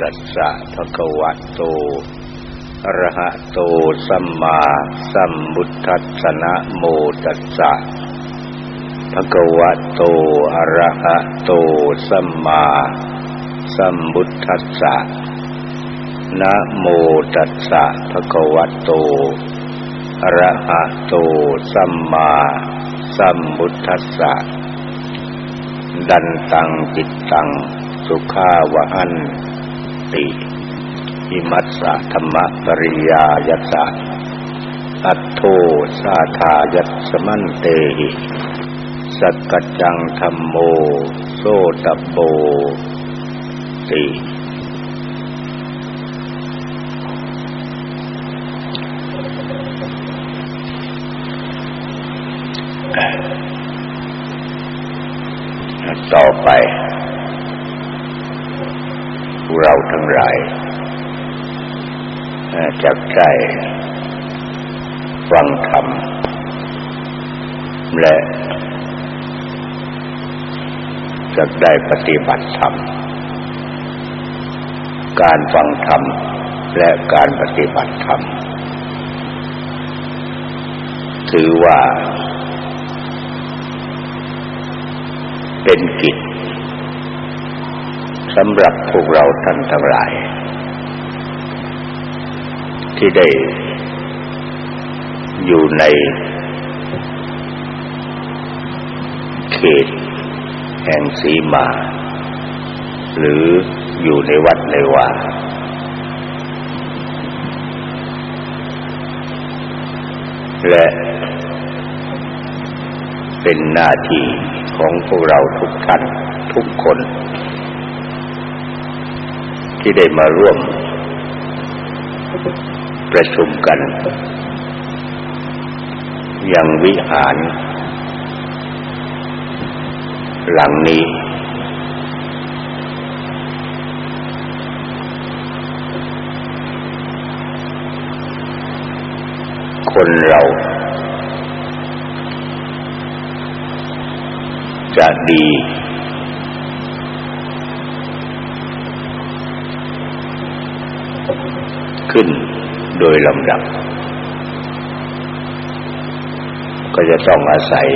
ตัสสะภะคะวะโตอะระหะโตสัมมาสัมพุทธัสสะนะโมตัสสะภะคะวะโตอะระหะโตสัมมาสัมพุทธัสสะนะโมตัสสะภะคะวะโตอะระหะโตสัมมาสัมพุทธัสสะดันตังจิตตัง สุขาวะหัน ติอิมัสสะธรรมปริยายัสสะอัตโทสาธายัสมันเตหิสักกจังธรรมโมโซตโบติต่อไป เราทั้งหลายจฟังธรรมและจะได้ปฏิบัติธรรม การฟังธรรมและการปฏิบัติธรรม ถือว่า เป็นกิจ สำหรับพวกเราท่านทั้งหลาย ที่ได้อยู่ในเขตแห่งสีมา หรืออยู่ในวัดในวาและเป็นหน้าที่ของพวกเราทุกท่านทุกคน ที่ได้มาร่วม ประชุมกัน ยังวิหาร หลังนี้ คนเรา จะดี ขึ้นโดยลำดับ ก็จะต้องอาศัย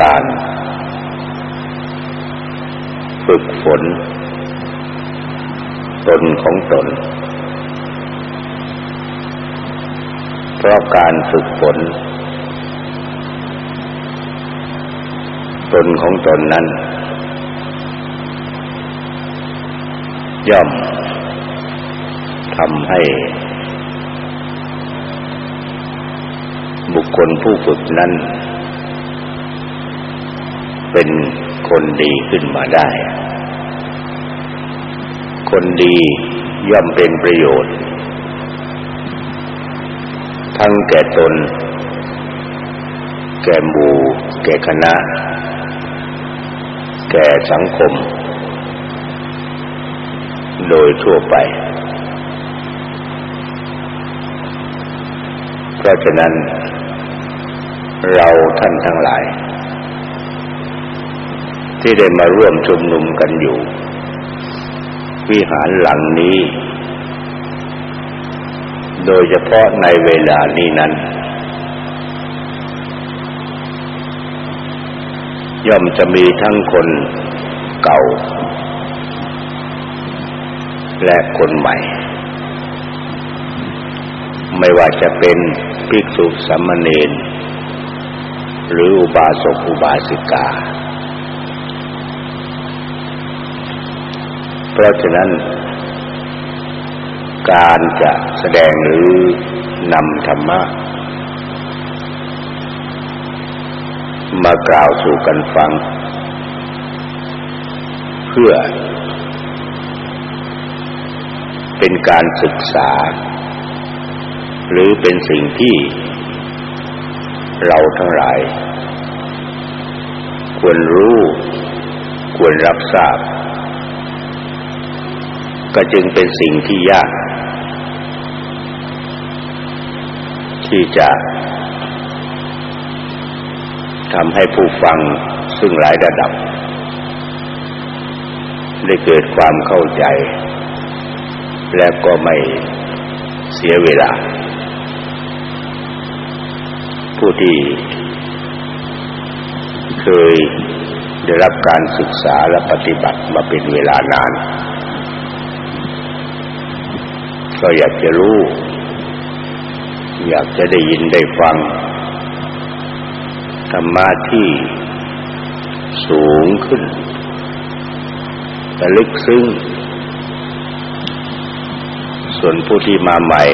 การฝึกฝน ตนของตน เพราะการฝึกฝน ตนของตนนั้นย่อมำให้ บุคคลผู้ฝึกนั้น เป็นคนดีขึ้นมาได้ คนดีย่อมเป็นประโยชน์ ทั้งแก่ตน แก่หมู่ แก่คณะ แก่สังคม โดยทั่วไป เพราะฉะนั้น เราท่านทั้งหลาย ที่ได้มาร่วมชุมนุมกันอยู่ วิหารหลังนี้ โดยเฉพาะในเวลานี้นั้น ย่อมจะมีทั้งคนเก่า และคนใหม่ไม่ว่าจะเป็น ภิกษุสามเณรหรืออุบาสกอุบาสิกา เพราะฉะนั้น การจะแสดงหรือนำธรรมะ มากล่าวสู่กันฟัง เพื่อ เป็นการศึกษา หรือเป็นสิ่งที่เราทั้งหลาย ควรรู้ ควรรับทราบ ก็จึงเป็นสิ่งที่ยาก ที่จะทำให้ผู้ฟังซึ่งหลายระดับ ได้เกิดความเข้าใจ และก็ไม่เสียเวลา ผู้ที่เคยได้รับการศึกษาและปฏิบัติมาเป็นเวลานาน ก็อยากจะรู้ อยากจะได้ยินได้ฟังธรรมะที่สูงขึ้นและลึกซึ้ง ส่วนผู้ที่มาใหม่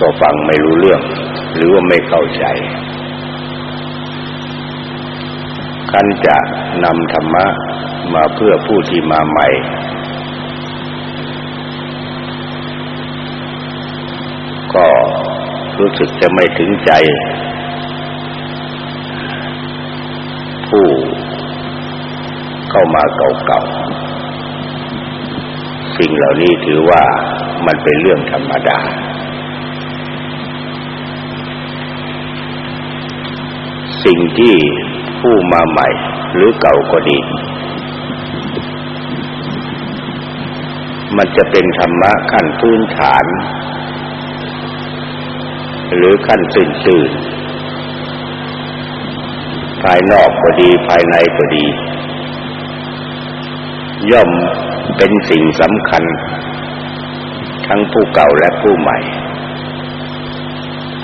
ก็ฟังไม่รู้เรื่อง หรือว่าไม่เข้าใจคันจะนำธรรมะมาเพื่อผู้ที่มาใหม่ ก็รู้สึกจะไม่ถึงใจ ผู้เข้ามาเก่าๆ สิ่งเหล่านี้ถือว่ามันเป็นเรื่องธรรมดา สิ่งที่ผู้มาใหม่หรือเก่าก็ดี มันจะเป็นธรรมะขั้นพื้นฐาน หรือขั้นตื่นตื่นภายนอกก็ดีภายในก็ดี ย่อมเป็นสิ่งสำคัญ ทั้งผู้เก่าและผู้ใหม่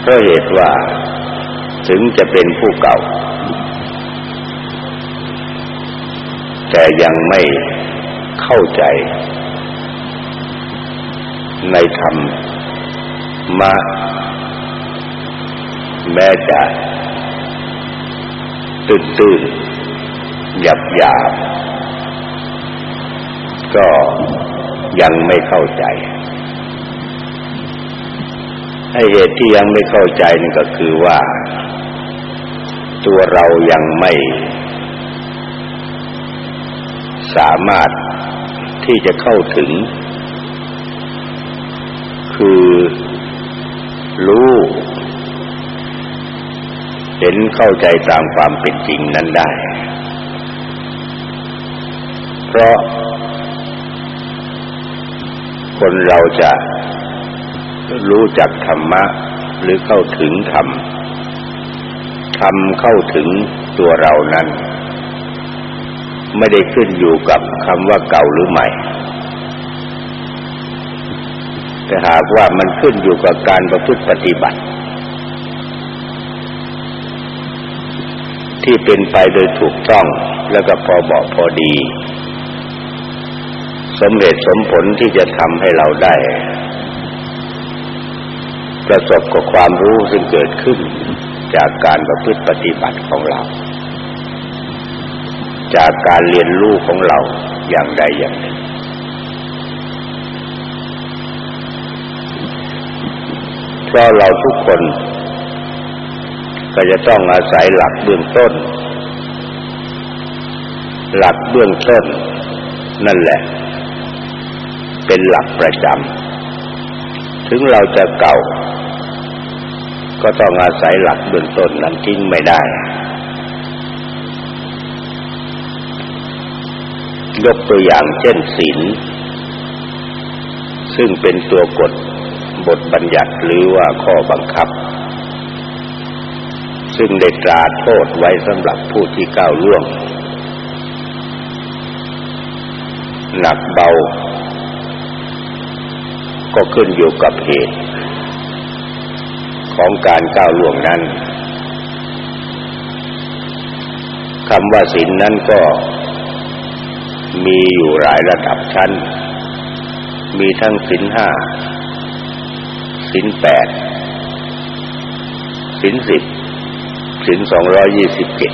เพราะเหตุว่า ถึงจะเป็นผู้เก่า แต่ยังไม่เข้าใจ ในธรรมมาแม้จะตื่นตื่นหยับหยาบก็ยังไม่เข้าใจไอเหตุที่ยังไม่เข้าใจนี่ก็คือว่า ตัวเรายังไม่ สามารถที่จะเข้าถึง คือรู้เห็นเข้าใจตามความเป็นจริงนั้นได้ เพราะ คนเราจะรู้จักธรรมะหรือเข้าถึงธรรม ธรรมเข้าถึงตัวเรานั้น ไม่ได้ขึ้นอยู่กับคำว่าเก่าหรือใหม่ แต่หากว่ามันขึ้นอยู่กับการประพฤติปฏิบัติ ที่เป็นไปโดยถูกต้องแล้วก็พอเหมาะพอดี สมเร็จสมผลที่จะทำให้เราได้ ประสบกับความรู้ซึ่งเกิดขึ้น จากการประพฤติปฏิบัติของเรา จากการเรียนรู้ของเราอย่างใดอย่างหนึ่ง เพราะเราทุกคน ก็จะต้องอาศัยหลักเบื้องต้น หลักเบื้องต้น นั่นแหละ เป็นหลักประจำถึงเราจะเก่า ก็ต้องอาศัยหลักเบื้องต้นนั้นทิ้งไม่ได้ ยกตัวอย่างเช่นศีลซึ่งเป็นตัวกฎบทบัญญัติหรือว่าข้อบังคับ ซึ่งได้ตราโทษไว้สำหรับผู้ที่ก้าวล่วง หนักเบา ก็ขึ้นอยู่กับเหตุ ของการก้าวล่วงนั้นคำว่าศีลนนั้นก็มีอยู่หลายระดับชั้น มีทั้งสินห้าสินแปดสินสิบสินสองร้อยยี่สิบเจ็ด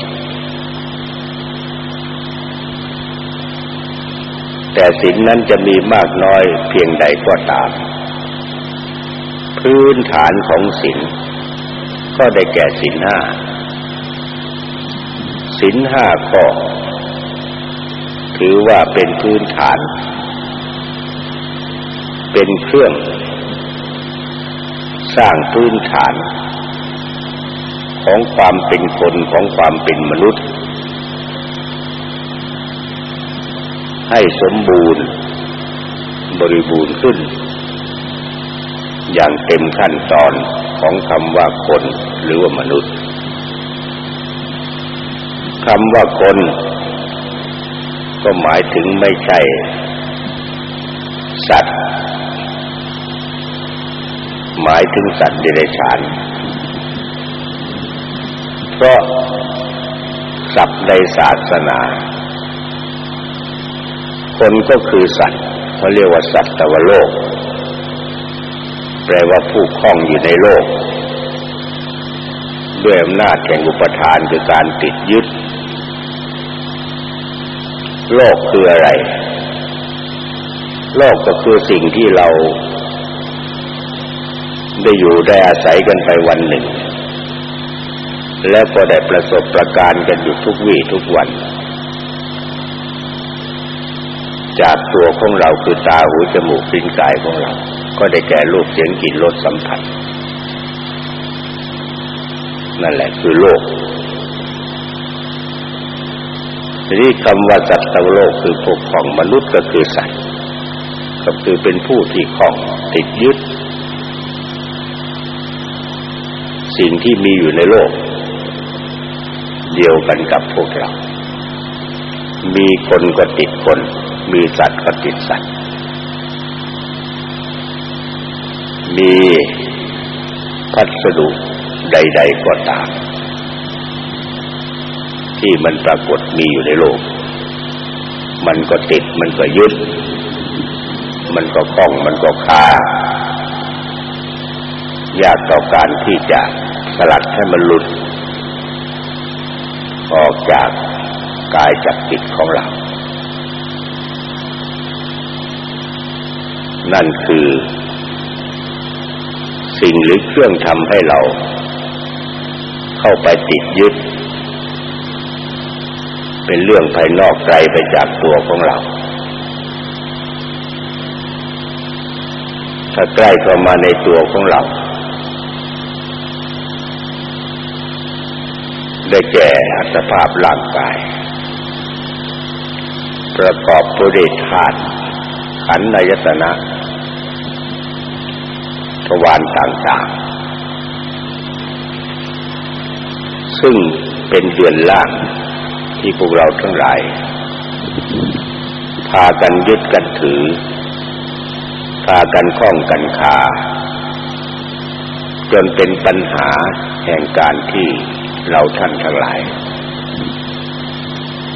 แต่สินนั้นจะมีมากน้อยเพียงใดก็ตาม พื้นฐานของศีลก็ได้แก่ศีลห้าศีลห้าข้อ ถือว่าเป็นพื้นฐาน เป็นเครื่อง สร้างพื้นฐาน ของความเป็นคนของความเป็นมนุษย์ ให้สมบูรณ์ บริบูรณ์ขึ้น อย่างเต็มขั้นตอนของคำว่าคนหรือว่ามนุษย์คำว่าคน ก็หมายถึงไม่ใช่ สัตว์ หมายถึงสัตว์เดรัจฉาน เพราะศัพท์ในศาสนา คนก็คือสัตว์เขาเรียกว่าสัตว์ตวโลก ปลว่าผู้คล้องอยู่ในโลก ด้วยอำนาจแห่งอุปทานคือการติดยึด โลกคืออะไร โลกก็คือสิ่งที่เรา ได้อยู่ได้อาศัยกันไปวันหนึ่ง แล้วก็ได้ประสบประการกันอยู่ทุกวี่ทุกวันจากตัวของเราคือตาหูจมูกลิ้นกายของเรา ก็ได้แก่รูปเสียงกลิ่นรสสัมผัส นั่นแหละคือโลกทีนี้คำว่าสัตว์โลกคือพวกของมนุษย์ก็คือสัตว์ ก็คือเป็นผู้ที่ของติดยึด สิ่งที่มีอยู่ในโลก เดียวกันกับพวกเรา มีคนก็ติดคน มีสัตว์ก็ติดสัตว์ มีพัสดุใด ๆก็ตาม ที่มันปรากฏมีอยู่ในโลก มันก็ติดมันก็ยึด มันก็คล้องมันก็คายากต่อการที่จะสลัดให้มันหลุด ออกจากกายจากจิตของเรา นั่นคือ สิ่งหรือเครื่องทำให้เรา เข้าไปติดยึด เป็นเรื่องภายนอกไกลไปจากตัวของเรา ถ้าใกล้เข้ามาในตัวของเรา ได้แก่อัตภาพร่างกาย ประกอบด้วยธาตุขันธ์นายตนะทวาร ต่างๆ ซึ่งเป็นเดือนล่างที่พวกเราทั้งหลาย พากันยึดกันถือ พากันคล้องกันคาจนเป็นปัญหาแห่งการที่เราท่านทั้งหลาย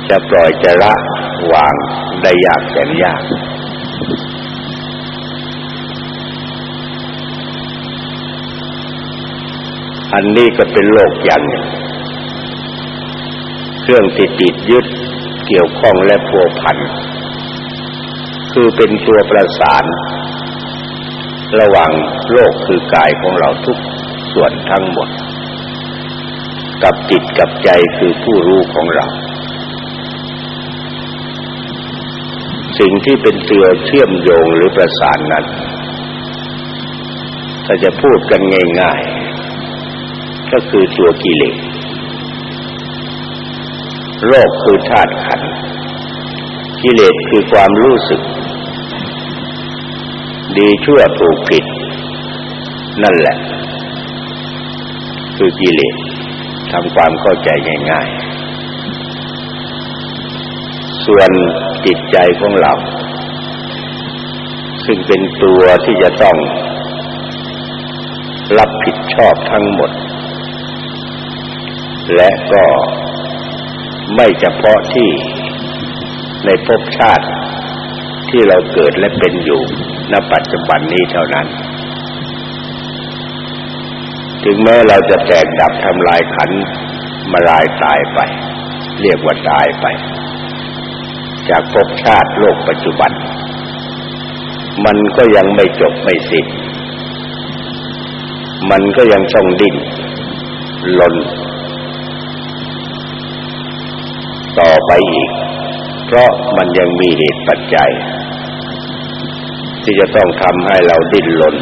จะปล่อยจะละวางได้ยากแสนยาก อันนี้ก็เป็นโลกอย่างหนึ่งเครื่องติดติดยึดเกี่ยวข้องและพัวพัน คือเป็นตัวประสาน ระหว่างโลกคือกายของเราทุกส่วนทั้งหมด กับจิตกับใจคือผู้รู้ของเรา สิ่งที่เป็นตือเชื่อมโยงหรือประสานนั้นถ้าจะพูดกันง่ายๆ ก็คือตัวกิเลสโลกคือธาตุขันธ์กิเลสคือความรู้สึก ดีชั่วถูกผิด นั่นแหละ คือกิเลสทำความเข้าใจง่ายๆ ส่วนจิตใจของเรา ซึ่งเป็นตัวที่จะต้องรับผิดชอบทั้งหมด และก็ไม่เฉพาะที่ในภพชาติที่เราเกิดและเป็นอยู่ณปัจจุบันนี้เท่านั้น ถึงแม้เราจะแตกดับทำลายขันมาลายตายไป เรียกว่าตายไป จากภพชาติโลกปัจจุบัน มันก็ยังไม่จบไม่สิ้นมันก็ยังต้องดิ้นหล่น ต่อไปอีก เพราะมันยังมีเหตุปัจจัย ที่จะต้องทำให้เราดิ้นรน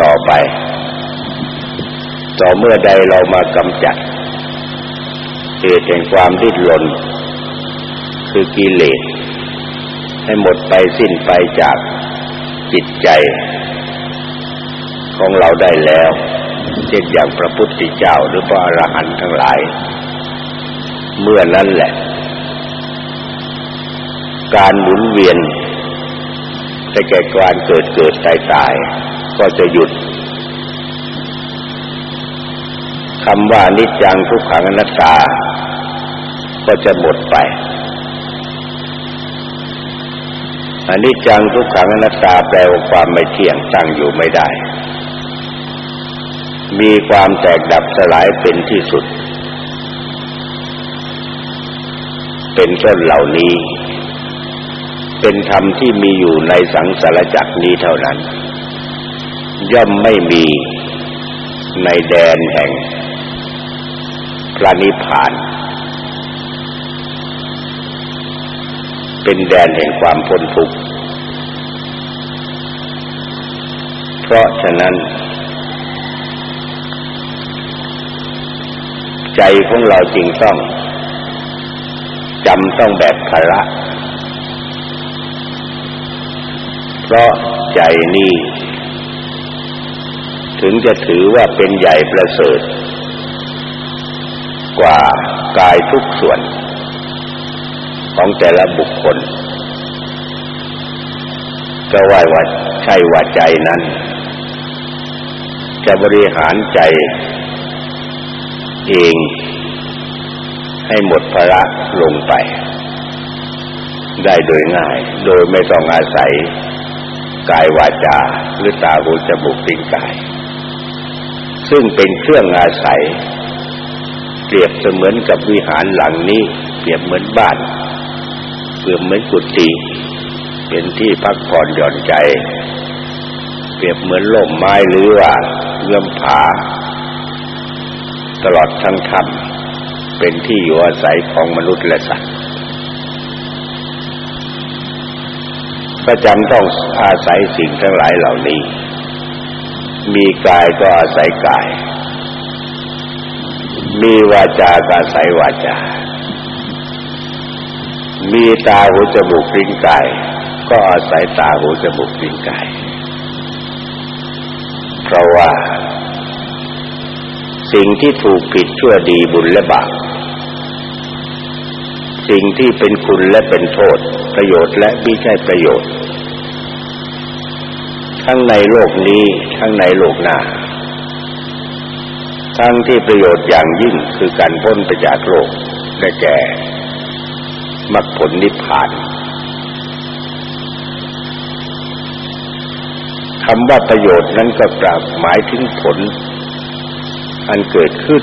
ต่อไป ต่อเมื่อใดเรามากำจัดเหตุแห่งความดิ้นรนคคือกิเลสให้หมดไปสิ้นไปจากจิตใจ ของเราได้แล้ว เช่นอย่างพระพุทธเจ้าหรือพระอรหันต์ทั้งหลาย เมื่อนั้นแหละ การหมุนเวียนแต่แก่การเกิดเกิดตายตายก็จะหยุดคำว่านิจจังทุกขังอนัตตา ก็จะหมดไปอนิจจังทุกขังอนัตตาแปลว่าความไม่เที่ยงตั้งอยู่ไม่ได้ มีความแตกดับสลายเป็นที่สุด เป็นต้นเหล่านี้ เป็นธรรมที่มีอยู่ในสังสารจักรนี้เท่านั้น ย่อมไม่มีในแดนแห่งพระนิพพาน เป็นแดนแห่งความพ้นทุกข์เพราะฉะนั้น ใจของเราจริงต้อง จำต้องแบบภาระ เพราะใจนี้ ถึงจะถือว่าเป็นใหญ่ประเสริฐ กว่ากายทุกส่วน ของแต่ละบุคคล ก็ว่าว่าใช่ว่าใจนั้น จะบริหารใจเอง ให้หมดภาระลงไป ได้โดยง่าย โดยไม่ต้องอาศัยกายวาจาหรือตาหูจมูกลิ้นกาย ซึ่งเป็นเครื่องอาศัย เปรียบเสมือนกับวิหารหลังนี้ เปรียบเหมือนบ้าน เปรียบเหมือนกุฏิเป็นที่พักผ่อนหย่อนใจ เปรียบเหมือนล่มไม้หรือว่าเงื่อมผา ตลอดทั้งธรรม เป็นที่อยู่อาศัยของมนุษย์และสัตว์ประจำต้องอาศัยสิ่งทั้งหลายเหล่านี้ มีกายก็อาศัยกาย มีวาจากาศัยวาจา มีตาหูจมูกลิ้นกาย ก็อาศัยตาหูจมูกลิ้นกาย เพราะว่า สิ่งที่ถูกผิดชั่วดีบุญและบาป สิ่งที่เป็นคุณและเป็นโทษ ประโยชน์และไม่ใช่ประโยชน์ ทั้งในโลกนี้ทั้งในโลกหน้า ทั้งที่ประโยชน์อย่างยิ่งคือการพ้นไปจากโลกได้แก่มรรคผลนิพพานคำว่าประโยชน์นั้นก็ปราบหมายถึงผล อันเกิดขึ้น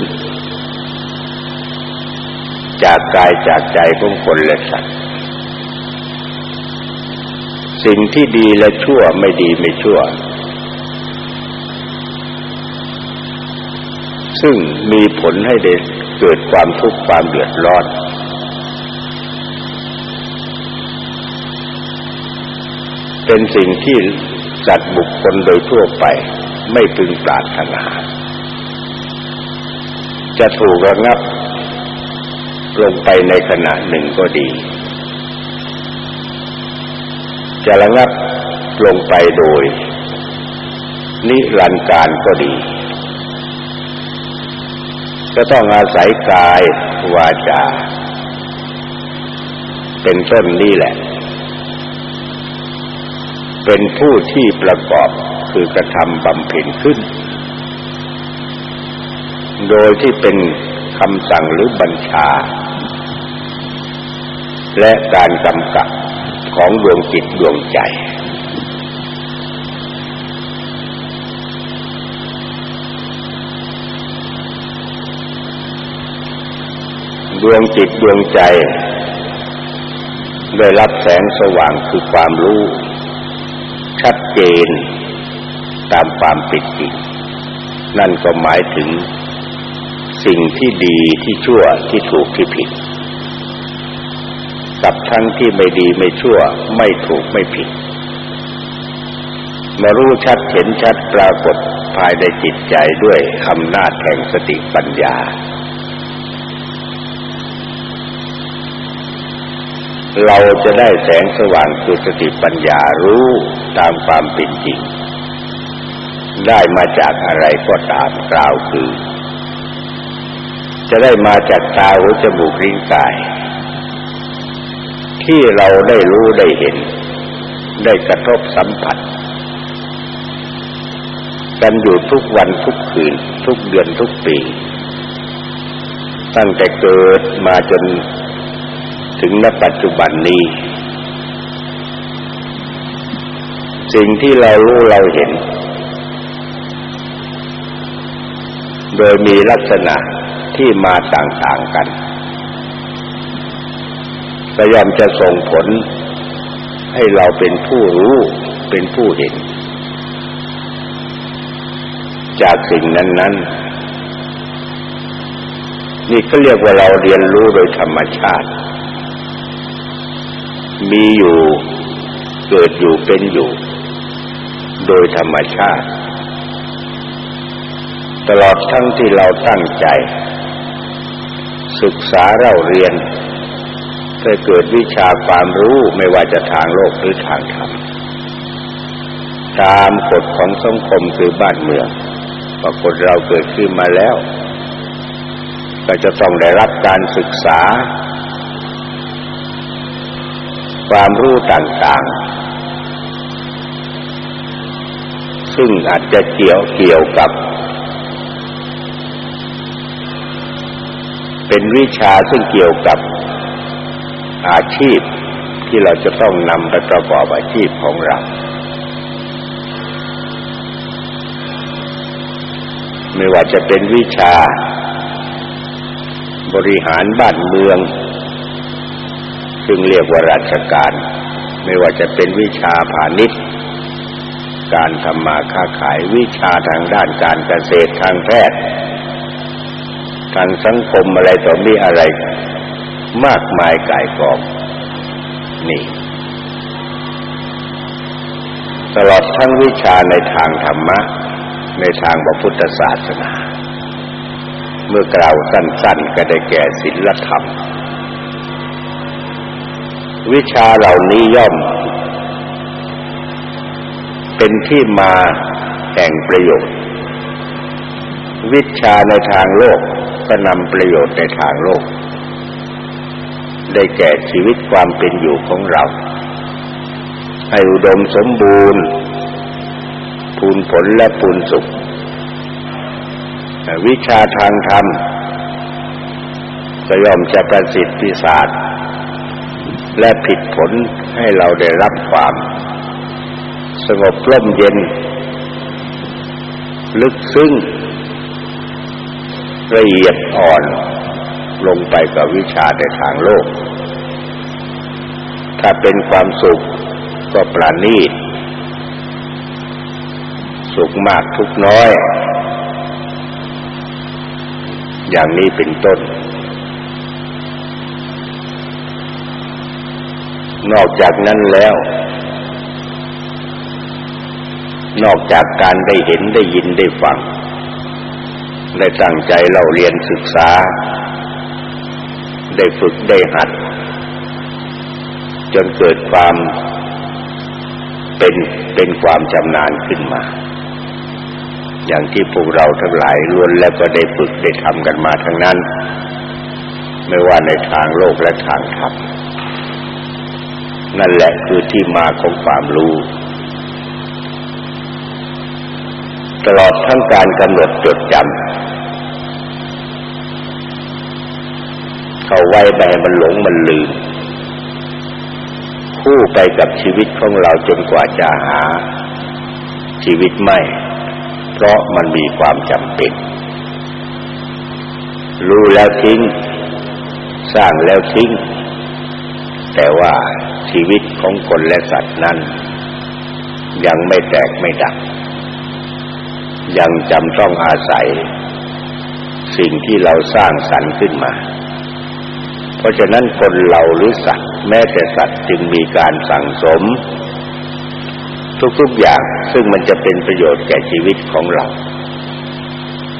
จากกายจากใจของคนและสัตว์ สิ่งที่ดีและชั่วไม่ดีไม่ชั่ว ซึ่งมีผลให้เด็กเกิดความทุกข์ความเดือดร้อนเป็นสิ่งที่จัดบุคคลโดยทั่วไปไม่พึงปรารถนา จะถูกระงับ ลงไปในขณะหนึ่งก็ดี จะระงับลงไปโดย นิรันดร์การก็ดีจะต้องอาศัยกายวาจา เป็นต้นนี่แหละ เป็นผู้ที่ประกอบคือกระทำบำเพ็ญขึ้น โดยที่เป็นคำสั่งหรือบัญชา และการกำกับของดวงจิตดวงใจ ดวงจิตดวงใจ ได้รับแสงสว่างคือความรู้ ชัดเจนตามความเป็นจริงนั่นก็หมายถึงสิ่งที่ดีที่ชั่วที่ถูกที่ผิด กับทั้งที่ไม่ดีไม่ชั่ว ไม่ถูกไม่ผิดมารู้ชัดเห็นชัดปรากฏภายในจิตใจด้วยอำนาจแห่งสติปัญญา เราจะได้แสงสว่างคือสติปัญญารู้ตามความเป็นจริง ได้มาจากอะไรก็ตามกล่าวคือ จะได้มาจากตาหูจมูกลิ้นกาย ที่เราได้รู้ได้เห็น ได้กระทบสัมผัส กันอยู่ทุกวันทุกคืน ทุกเดือนทุกปี ตั้งแต่เกิดมาจนถึงณปัจจุบันนี้ สิ่งที่เรารู้เราเห็น โดยมีลักษณะที่มาต่างๆกัน ก็ย่อมจะส่งผลให้เราเป็นผู้รู้เป็นผู้เห็น จากสิ่งนั้น ๆ นี่ก็เรียกว่าเราเรียนรู้โดยธรรมชาติ มีอยู่เกิดอยู่เป็นอยู่ โดยธรรมชาติ ตลอดทั้งที่เราตั้งใจ ศึกษาเราเรียน เพื่อเกิดวิชาความรู้ไม่ว่าจะทางโลกหรือทางธรรมตามกฎของสังคมคือบ้านเมืองพอคนเราเกิดขึ้นมาแล้ว ก็จะต้องได้รับการศึกษา ความรู้ต่างๆ ซึ่งอาจจะเกี่ยวเกี่ยวกับ เป็นวิชาซึ่งเกี่ยวกับ อาชีพที่เราจะต้องนำไปประกอบอาชีพของเรา ไม่ว่าจะเป็นวิชา บริหารบ้านเมือง ซึ่งเรียกว่าราชการ ไม่ว่าจะเป็นวิชาพาณิชย์ การทำมาค้าขายวิชาทางด้านการเกษตรทางแพทย์ทางสังคมอะไรต่อมีอะไร มากมายกายกองนี่ตลอดทั้งวิชาในทางธรรมะ ในทางพระพุทธศาสนา เมื่อกล่าวสั้นๆ ก็ได้แก่ศีลธรรม วิชาเหล่านี้ย่อม เป็นที่มาแห่งประโยชน์ วิชาในทางโลกก็นำประโยชน์ในทางโลก ได้แก่ชีวิตความเป็นอยู่ของเรา ให้อุดมสมบูรณ์พูนผลและพูนสุข วิชาทางธรรมจะย่อมจะประสิทธิศาสตร์และผิดผลให้เราได้รับความ สงบร่มเย็น ลึกซึ้งละเอียดอ่อน ลงไปกับวิชาในทางโลก ถ้าเป็นความสุขก็ปราณีตสุขมากทุกน้อย อย่างนี้เป็นต้น นอกจากนั้นแล้ว นอกจากการได้เห็นได้ยินได้ฟัง ได้ตั้งใจเล่าเรียนศึกษา ได้ฝึกได้หัด จนเกิดความเป็นเป็นความชำนาญขึ้นมา อย่างที่พวกเราทั้งหลายล้วนแล้วก็ได้ฝึกได้ทำกันมาทั้งนั้น ไม่ว่าในทางโลกและทางธรรมนั่นแหละคือที่มาของความรู้ ตลอดทั้งการกำหนดจดจำ เขาไว้ไปมันหลงมันลืม คู่ไปกับชีวิตของเราจนกว่าจะหา ชีวิตไม่ เพราะมันมีความจำเป็น รู้แล้วทิ้ง สร้างแล้วทิ้ง แต่ว่าชีวิตของคนและสัตว์นั้น ยังไม่แตกไม่ดับยังจำต้องอาศัย สิ่งที่เราสร้างสรรค์ขึ้นมา เพราะฉะนั้นคนเราหรือสัตว์ แม้แต่สัตว์จึงมีการสั่งสม ทุกๆอย่างซึ่งมันจะเป็นประโยชน์แก่ชีวิตของเรา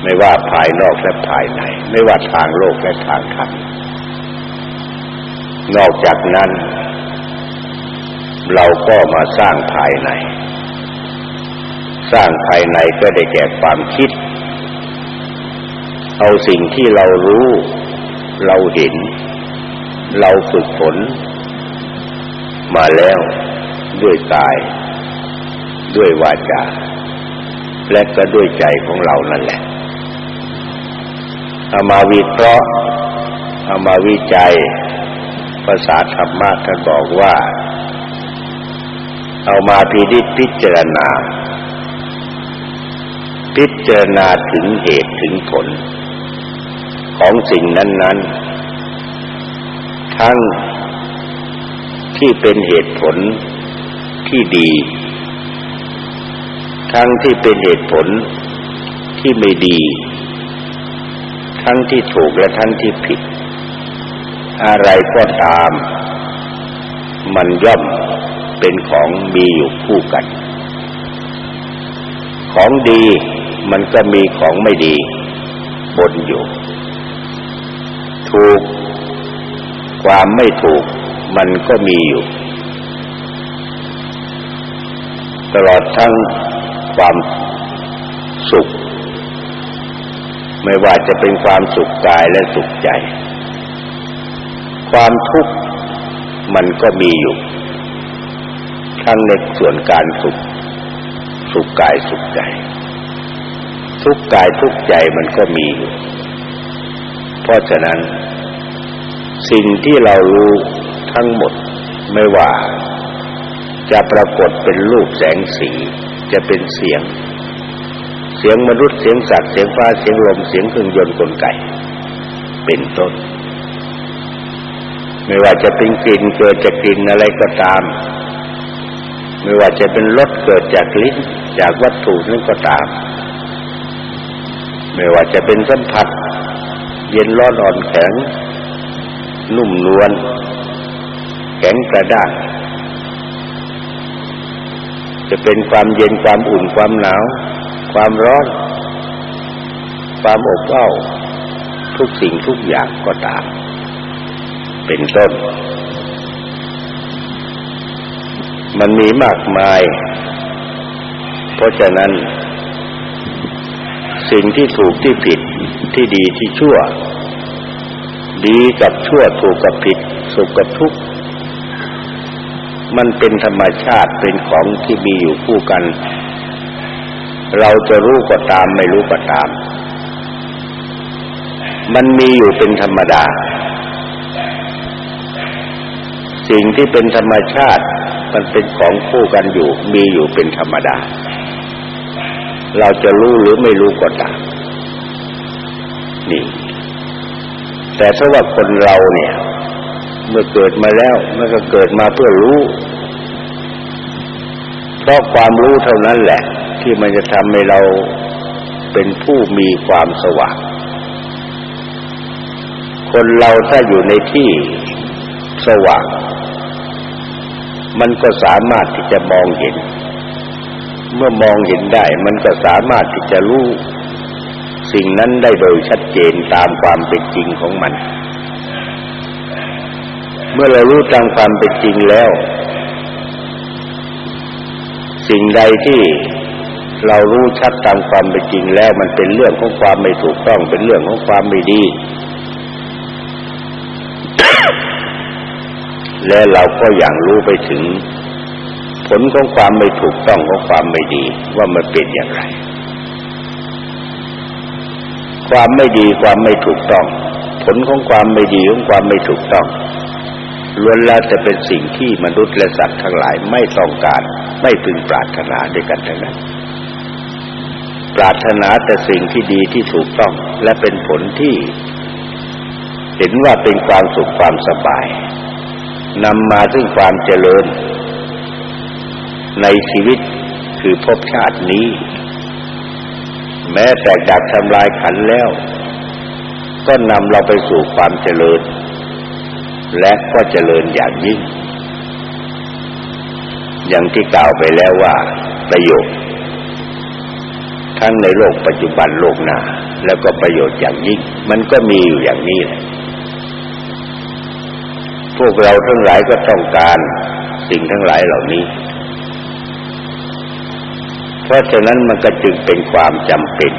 ไม่ว่าภายนอกและภายใน ไม่ว่าทางโลกและทางธรรมนอกจากนั้น เราก็มาสร้างภายใน สร้างภายในก็ได้แก่ความคิด เอาสิ่งที่เรารู้เราเห็น เราฝึกฝนมาแล้วด้วยกาย ด้วยวาจา และก็ด้วยใจของเรานั่นแหละเอามาวิเคราะห์เอามาวิจัยภาษาธรรมะท่านบอกว่า เอามาพิจิตพิจารณา พิจารณาถึงเหตุถึงผล ของสิ่งนั้น ๆ ทั้งที่เป็นเหตุผลที่ดี ทั้งที่เป็นเหตุผลที่ไม่ดี ทั้งที่ถูกและทั้งที่ผิด อะไรก็ตาม มันย่อมเป็นของมีอยู่คู่กัน ของดีมันก็มีของไม่ดีบนอยู่ ถูก ความไม่ถูกมันก็มีอยู่ ตลอดทั้งความสุข ไม่ว่าจะเป็นความสุขกายและสุขใจ ความทุกข์มันก็มีอยู่ ทั้งในส่วนการสุข สุขกายสุขใจ ทุกกายทุกใจมันก็มีอยู่ เพราะฉะนั้น สิ่งที่เรารู้ทั้งหมดไม่ว่า จะปรากฏเป็นรูปแสงสี จะเป็นเสียง เสียงมนุษย์เสียงสัตว์เสียงฟ้าเสียงลมเสียงเครื่องยนต์กลไก เป็นต้น ไม่ว่าจะเป็นกลิ่นเกิดจากกลิ่นอะไรก็ตาม ไม่ว่าจะเป็นรสเกิดจากลิ้นจากวัตถุนั้นก็ตาม ไม่ว่าจะเป็นสัมผัส เย็นร้อนอ่อนแข็ง นุ่มนวลแข็งกระด้างจะเป็นความเย็นความอุ่นความหนาว ความร้อน ความอบอ้าวทุกสิ่งทุกอย่างก็ตาม เป็นต้น มันมีมากมาย เพราะฉะนั้น สิ่งที่ถูกที่ผิดที่ดีที่ชั่ว ดีกับชั่วถูกกับผิด สุขกับทุกข์มันเป็นธรรมชาติเป็นของที่มีอยู่คู่กัน เราจะรู้ก็ตามไม่รู้ก็ตาม มันมีอยู่เป็นธรรมดา สิ่งที่เป็นธรรมชาติมันเป็นของคู่กันอยู่ มีอยู่เป็นธรรมดา เราจะรู้หรือไม่รู้ก็ตามนี่ แต่ถ้าว่าคนเราเนี่ย เมื่อเกิดมาแล้วมันก็เกิดมาเพื่อรู้ เพราะความรู้เท่านั้นแหละ ที่มันจะทำให้เราเป็นผู้มีความสว่าง คนเราถ้าอยู่ในที่สว่าง มันก็สามารถที่จะมองเห็น เมื่อมองเห็นได้ มันก็สามารถที่จะรู้ สิ่งนั้นได้โดยชัดเจนตามความเป็นจริงของมัน เมื่อเรารู้ตามความเป็นจริงแล้ว สิ่งใดที่เรารู้ชัดตามความเป็นจริงแล้วมันเป็นเรื่องของความไม่ถูกต้องเป็นเรื่องของความไม่ดี และเราก็อย่างรู้ไปถึง ผลของความไม่ถูกต้องของความไม่ดีว่ามันเป็นอย่างไร ความไม่ดีความไม่ถูกต้อง ผลของความไม่ดีของความไม่ถูกต้องล้วนแล้วจะเป็นสิ่งที่มนุษย์และสัตว์ทั้งหลายไม่ต้องการไม่พึงปรารถนาด้วยกันทั้งนั้น ปรารถนาแต่สิ่งที่ดีที่ถูกต้องและเป็นผลที่ เห็นว่าเป็นความสุขความสบายนำมาซึ่งความเจริญ ในชีวิตคือภพชาตินี้ แม้แต่จากทำลายขันแล้ว ก็นำเราไปสู่ความเจริญ และก็เจริญอย่างยิ่ง อย่างที่กล่าวไปแล้วว่าประโยชน์ทั้งในโลกปัจจุบันโลกหน้าแล้วก็ประโยชน์อย่างยิ่ง มันก็มีอยู่อย่างนี้แหละพวกเราทั้งหลายก็ต้องการสิ่งทั้งหลายเหล่านี้ เพราะฉะนั้นมันก็จึงเป็นความจำเป็น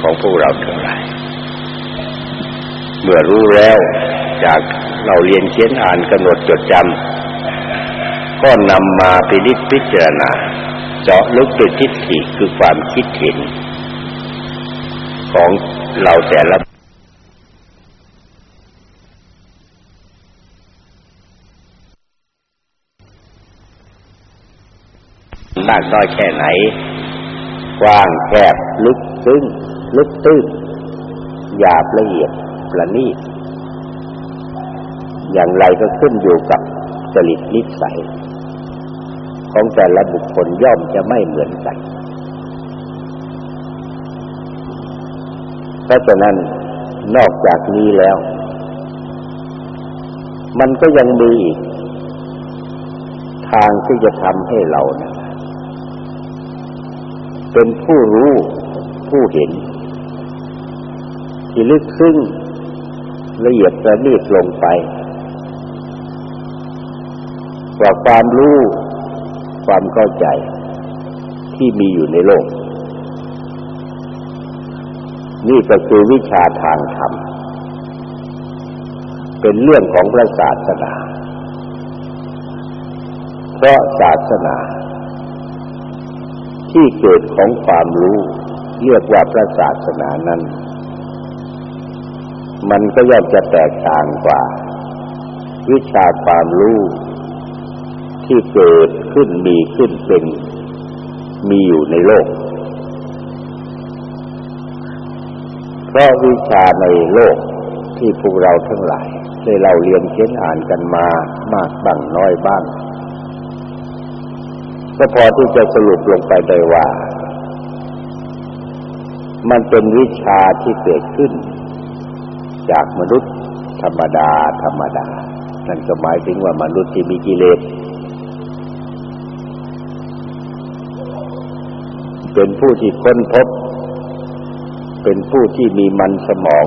ของพวกเราทั้งหลาย เมื่อรู้แล้วจากเราเรียนเขียนอ่านกำหนดจดจำก็นำมาพิจิตพิจารณาเจาะลึกด้วยทิฏฐิคือความคิดเห็น ของเราแต่ละมากน้อยแค่ไหน กว้างแคบลึกซึ้งลึกตื้นหยาบละเอียดประณีตอย่างไรก็ขึ้นอยู่กับจริตนิสัย ของแต่ละบุคคลย่อมจะไม่เหมือนกัน เพราะฉะนั้นนอกจากนี้แล้ว มันก็ยังมีอีก ทางที่จะทำให้เรานะ เป็นผู้รู้ผู้เห็น ที่ลึกซึ้งละเอียดประณีตลงไปกว่าความรู้ความเข้าใจที่มีอยู่ในโลก นี่ก็คือวิชาทางธรรม เป็นเรื่องของพระศาสนา เพราะศาสนา ที่เกิดของความรู้ เรียกว่าพระศาสนานั้น มันก็ย่อมจะแตกต่างกว่า วิชาความรู้ ที่เกิดขึ้นมีขึ้นเป็น มีอยู่ในโลก เพราะวิชาในโลกที่พวกเราทั้งหลายได้เราเรียนเขียนอ่านกันมามากบ้างน้อยบ้าง ก็พอที่จะสรุปลงไปได้ว่า มันเป็นวิชาที่เกิดขึ้น จากมนุษย์ธรรมดา ธรรมดานั่นก็หมายถึงว่ามนุษย์ที่มีกิเลสเป็นผู้ที่ค้นพบ เป็นผู้ที่มีมันสมอง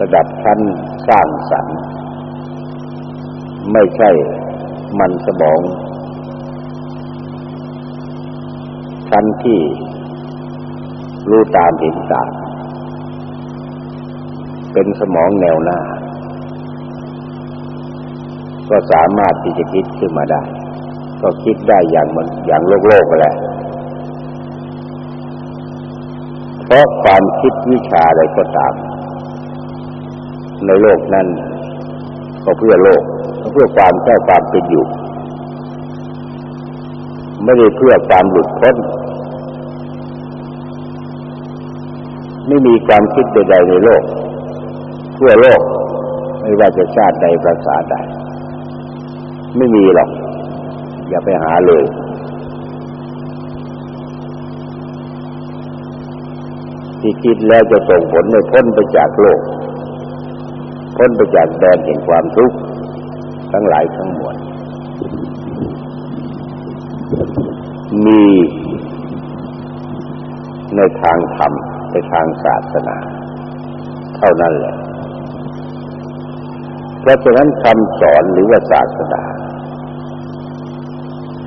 ระดับชั้นสร้างสรรค์ ไม่ใช่มันสมอง ชั้นที่ รู้ตามเห็นตามเป็นสมองแนวหน้า ก็สามารถที่จะคิดขึ้นมาได้ ก็คิดได้อย่างมันอย่างโลกโลกไปแล้วเพราะความคิดวิชาอะไรก็ตาม ในโลกนั้นก็เพื่อโลกเพื่อความแค่ความเป็นอยู่ ไม่ได้เพื่อความหลุดพ้น ไม่มีความคิดใดๆในโลกเพื่อโลก ไม่ว่าจะชาติใดภาษาใด ไม่มีหรอก อย่าไปหาเลย ที่คิดแล้วจะส่งผลให้พ้นไปจากโลก พ้นไปจากแดนแห่งความทุกข์ทั้งหลายทั้งมวลมีในทางธรรม ในทางศาสนา เท่านั้นแหละเพราะฉะนั้นคำสอนหรือว่าศาสนา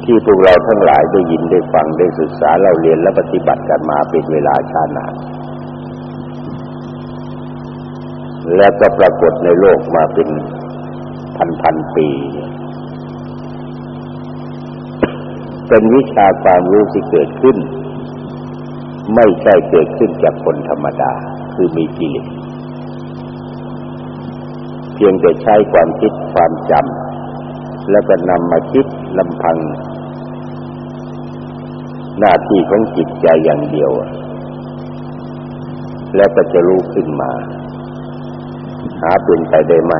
ที่พวกเราทั้งหลายได้ยินได้ฟังได้ศึกษาเราเรียนและปฏิบัติกันมาเป็นเวลาชานานและก็ปรากฏในโลกมาเป็นพันพันปี เป็นวิชาความรู้ที่เกิดขึ้น ไม่ใช่เกิดขึ้นจากคนธรรมดา คือมีกิเลสเพียงแต่ใช้ความคิดความจำแล้วก็นำมาคิดลำพัง หน้าที่ของจิตใจอย่างเดียว แล้วก็จะรู้ขึ้นมา หาเป็นไปได้ไหม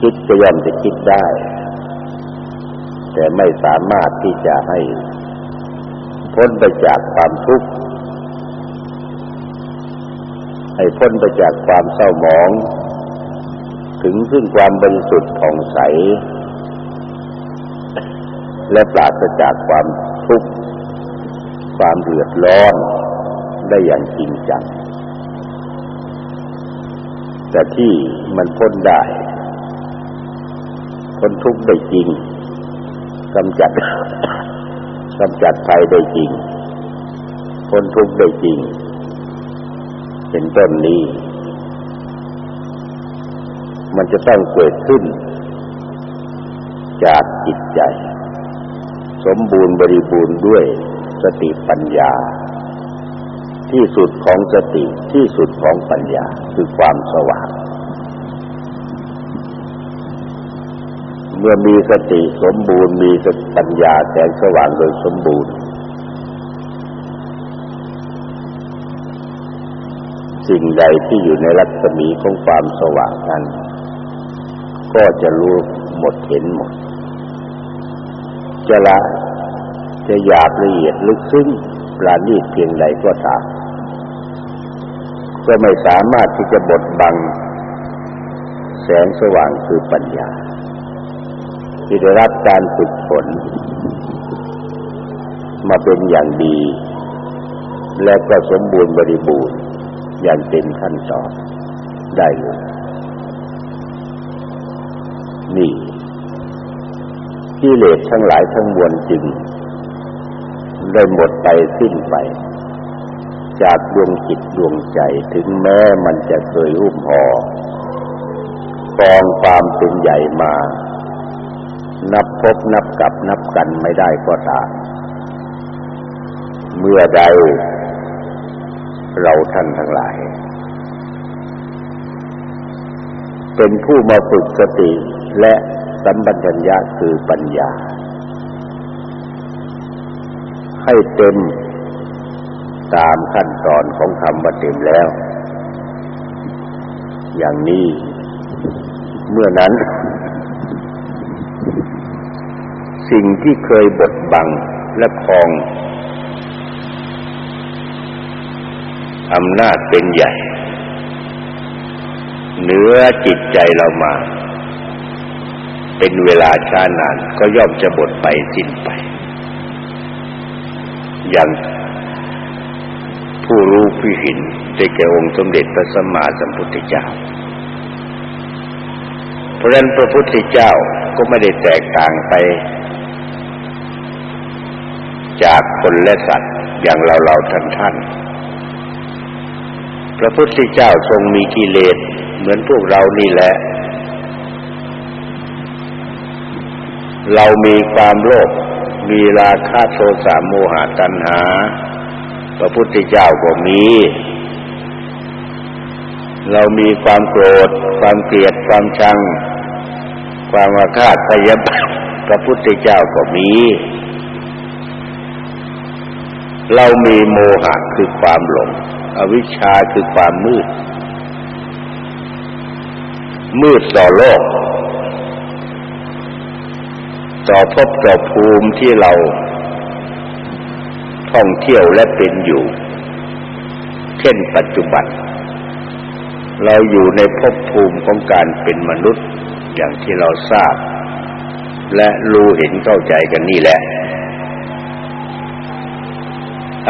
คิดก็ย่อมจะคิดได้ แต่ไม่สามารถที่จะให้ พ้นไปจากความทุกข์ ให้พ้นไปจากความเศร้าหมอง ถึงซึ่งความบริสุทธิ์ผ่องใส และปราศจากความทุกข์ ความเดือดร้อนได้อย่างจริงจัง แต่ที่มันพ้นได้ พ้นทุกข์ได้จริงกำจัด กำจัดภัยได้จริงพ้นทุกข์ได้จริง เป็นต้นนี้ มันจะต้องเกิดขึ้น จากจิตใจ สมบูรณ์บริบูรณ์ด้วยสติปัญญา ที่สุดของสติที่สุดของปัญญาคือความสว่าง มื่อมีสติสมบูรณ์มีสปัญญาแสงสว่างโดยสมบูรณ์ สิ่งใดที่อยู่ในรัศมีของความสว่างนั้น ก็จะรู้หมดเห็นหมด จะละจะหยาบละเอียดลึกซึ้งปราณีตเพียงใดก็ตามก็ไม่สามารถที่จะบดบัง แสงสว่างคือปัญญา ที่ได้รับการฝึกฝน มาเป็นอย่างดี และก็สมบูรณ์บริบูรณ์อย่างเต็มขั้นตอนได้เลยนี่กิเลสทั้งหลายทั้งมวลจึงได้หมดไปสิ้นไป จากดวงจิตดวงใจถึงแม้มันจะเคยอุ้มห่อกองความเป็นใหญ่มา นับพบนับกลับนับกันไม่ได้ก็ตามเมื่อใด เราท่านทั้งหลาย เป็นผู้มาฝึกสติและสัมปชัญญะคือปัญญา ให้เต็มตามขั้นตอนของคำว่าเต็มแล้ว อย่างนี้ เมื่อนั้น สิ่งที่เคยบดบังและคองอำนาจเป็นใหญ่ เหนือจิตใจเรามา เป็นเวลาช้านานก็ย่อมจะบดไปสิ้นไป อย่างผู้รู้ผู้เห็นได้แก่องค์สมเด็จพระสัมมาสัมพุทธเจ้า เพราะฉะนั้นพระพุทธเจ้าก็ไม่ได้แตกต่างไป จากคนและสัตว์อย่างเราเราท่านท่านพระพุทธเจ้าทรงมีกิเลสเหมือนพวกเรานี่แหละ เรามีความโลภมีราคะโทสะโมหะตัณหา พระพุทธเจ้าก็มี เรามีความโกรธ ความเกลียดความชัง ความอาฆาตพยาบาทพระพุทธเจ้าก็มี เรามีโมหะคือความหลง อวิชชาคือความมืด มืดต่อโลก ต่อพบต่อภูมิที่เรา ท่องเที่ยวและเป็นอยู่ เช่นปัจจุบัน เราอยู่ในภพภูมิของการเป็นมนุษย์อย่างที่เราทราบ และรู้เห็นเข้าใจกันนี่แหละ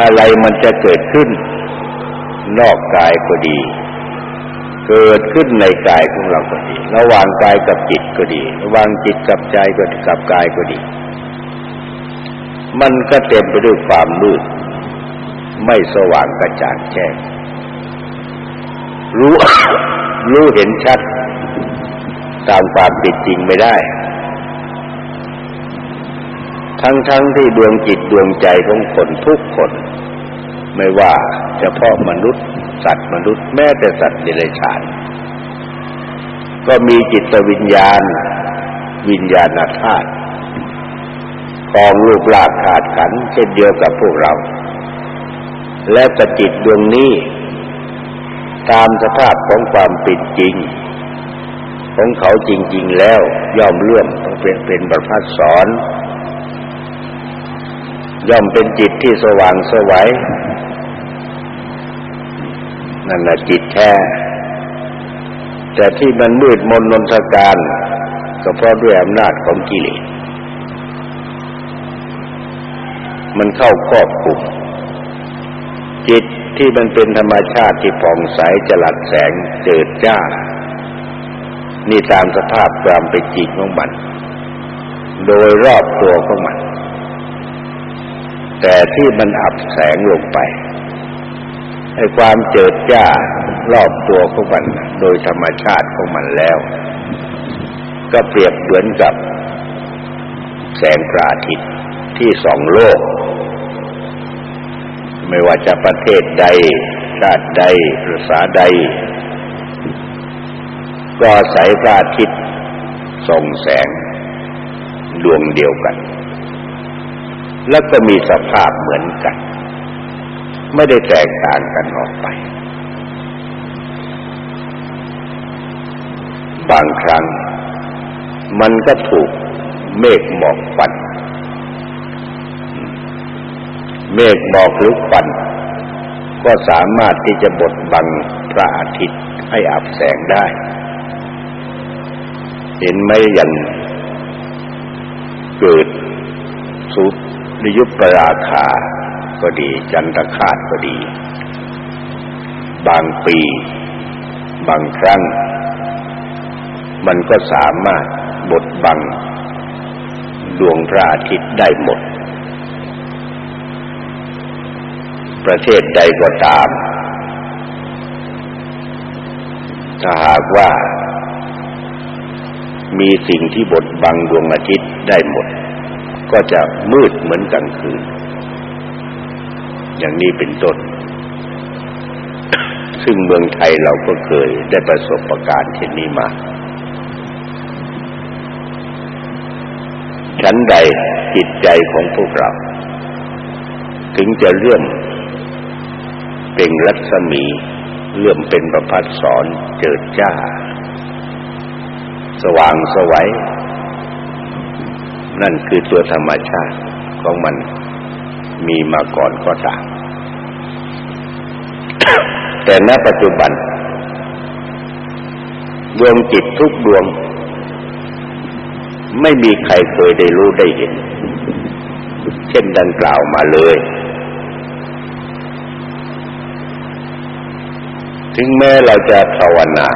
อะไรมันจะเกิดขึ้น นอกกายก็ดี เกิดขึ้นในกายของเราก็ดี ระหว่างกายกับจิตก็ดี ระหว่างจิตกับใจก็กับกายก็ดี มันก็เต็มไปด้วยความมืด ไม่สว่างกระจ่างแจ้งรู้รู้เห็นชัด ตามความเป็นจริงไม่ได้ ทั้งๆทที่ดวงจิตดวงใจของคนทุกคน ไม่ว่าเฉพาะมนุษย์ สัตว์มนุษย์แม้แต่สัตว์เดรัจฉาน ก็มีจิตวิญญาณ วิญญาณธาตุกองลูกลากขาดขันเช่นเดียวกับพวกเรา และกระจิตดวงนี้ ตามสภาพของความเป็นจริง ของเขาจริง ๆ แล้วย่อมเลื่อมเป็นเป็นบรรพัดสอน ย่อมเป็นจิตที่สว่างสวัยนั่นแหละจิตแท้ แต่ที่มันมืดมนนนทการ ก็เพราะด้วยอำนาจของกิเลสมันเข้าครอบคุมจิตที่มันเป็นธรรมชาติที่ผ่องใสจลัดแสงเจิดจ้า นี่ตามสภาพความเป็นจริงของมัน โดยรอบตัวของมัน แต่ที่มันอับแสงลงไปให้ความเจิดจ้ารอบตัวของมันโดยธรรมชาติของมันแล้ว ก็เปรียบเหมือนกับ แสงพระอาทิตย์ที่ส่องโลก ไม่ว่าจะประเทศใด ชาติใดภาษาใด ก็ใสพระอาทิตย์ส่องแสงดวงเดียวกัน แล้วก็มีสภาพเหมือนกัน ไม่ได้แตกต่างกันออกไป บางครั้ง มันก็ถูกเมฆหมอกฟันเมฆหมอกหรือฟันก็สามารถที่จะบดบังพระอาทิตย์ให้อับแสงได้ เห็นไหมอย่างเกิดสุ ริยุปราคาก็ดี จันทคาตก็ดี บางปี บางครั้ง มันก็สามารถบดบัง ดวงพระอาทิตย์ได้หมด ประเทศใดก็ตาม ถ้าหากว่า มีสิ่งที่บดบังดวงอาทิตย์ได้หมด ก็จะมืดเหมือนกลางคืน อย่างนี้เป็นต้น ซึ่งเมืองไทยเราก็เคยได้ประสบประการณ์เช่นนี้มาชั้นใดจิตใจของพวกเรา ถึงจะเลื่อมเป็นรัศมีเลื่อมเป็นประพัดสอนเจิดจ้า สว่างสวัย นั่นคือตัวธรรมชาติของมันมีมาก่อนก็ตามแต่ณปัจจุบันดวงจิตทุกดวง ไม่มีใครเคยได้รู้ได้เห็น เช่นดังกล่าวมาเลย ถึงแม้เราจะภาวนา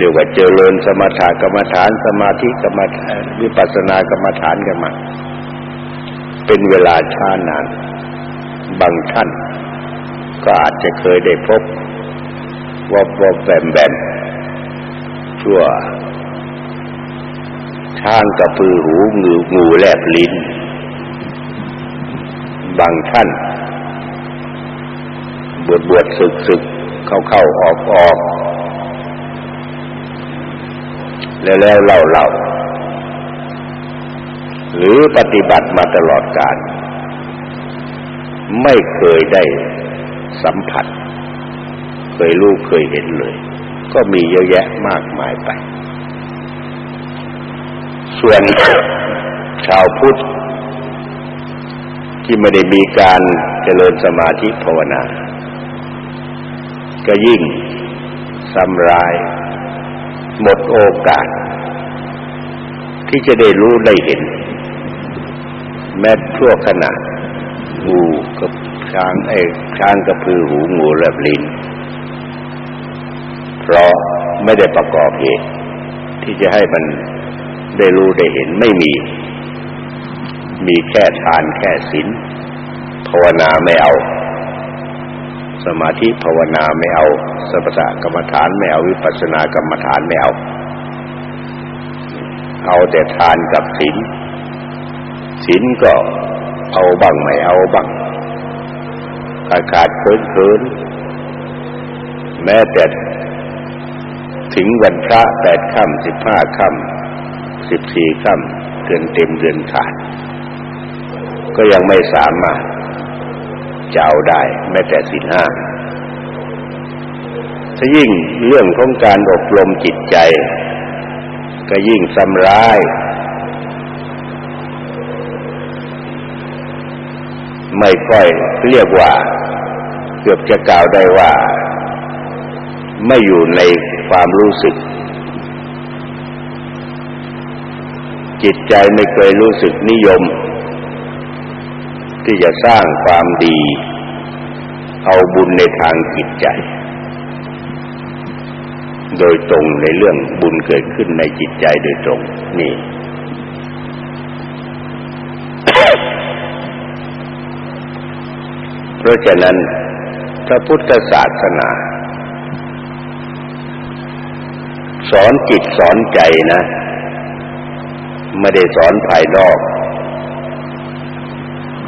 เรียกว่าเจริญสมถกรรมฐานสมาธิกรรมวิปัสสนากรรมฐานกันมา เป็นเวลาช้านาน บางท่าน ก็อาจจะเคยได้พบว่าบแบมแบมชั่วช้างกระพือหูงูงูแลบลิ้น บางท่าน บวชบวชศึกศึกเข้าเข้าออกออก แล้วแล้วเล่าเล่าหรือปฏิบัติมาตลอดกาลไม่เคยได้สัมผัส เคยรู้เคยเห็นเลย ก็มีเยอะแยะมากมายไป ส่วนชาวพุทธที่ไม่ได้มีการเจริญสมาธิภาวนา ก็ยิ่งซ้ำร้าย หมดโอกาส ที่จะได้รู้ได้เห็น แม้ชั่วขณะงูกับช้างไอ้ช้างกระพือหูงูแลบลิ้นเพราะไม่ได้ประกอบเหตุที่จะให้มันได้รู้ได้เห็นไม่มี มีแค่ทานแค่ศีลภาวนาไม่เอา สมาธิภาวนาไม่เอาสัพพะกรรมฐานไม่เอาวิปัสสนากรรมฐานไม่เอา เอาแต่ทานกับศีลศีลก็เอาบ้างไม่เอาบ้างขาดขาดเคินเคินแม้แต่ถึงวันพระแปดค่ำสิบห้าค่ำสิบสี่ค่ำเดือนเต็มเดือนขาดก็ยังไม่สามารถ จะเอาได้แม้แต่สินห้าถ้ายิ่งเรื่องของการอบรมจิตใจ ก็ยิ่งซ้ำร้าย ไม่ค่อยเรียกว่า เกือบจะกล่าวได้ว่า ไม่อยู่ในความรู้สึก จิตใจไม่เคยรู้สึกนิยม ที่จะสร้างความดี เอาบุญในทางจิตใจ โดยตรงในเรื่องบุญเกิดขึ้นในจิตใจโดยตรงนี่เพราะฉะนั้นพระพุทธศาสนา สอนจิตสอนใจนะ ไม่ได้สอนภายนอก